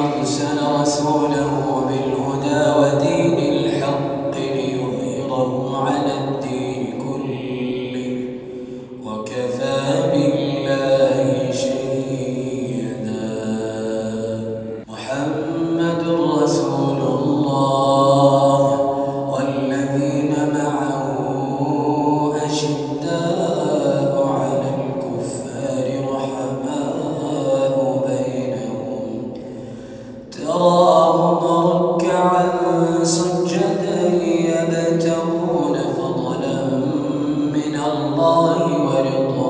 أرسل رسوله بالهدى الله ورضاه